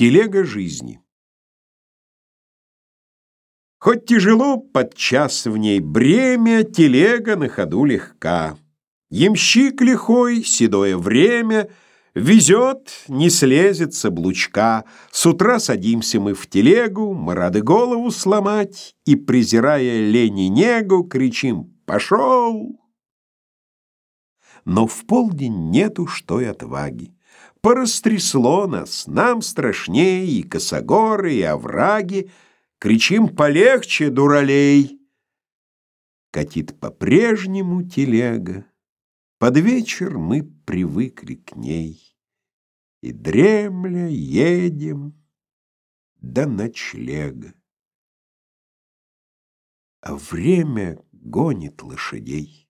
Телега жизни. Хоть тяжело подчас в ней бремя, телега на ходу легка. Ямщик лихой, седое время, везет, не слезет с облучка. С утра садимся мы в телегу, мы рады голову сломать, и, презирая лень и негу, кричим «Пошел!». Но в полдень нету что и отваги. Порастрясло нас, нам страшнее и косогоры, и овраги. Кричим полегче, дуралей. Катит по-прежнему телега. Под вечер мы привыкли к ней. И дремля едем до ночлега. А время гонит лошадей.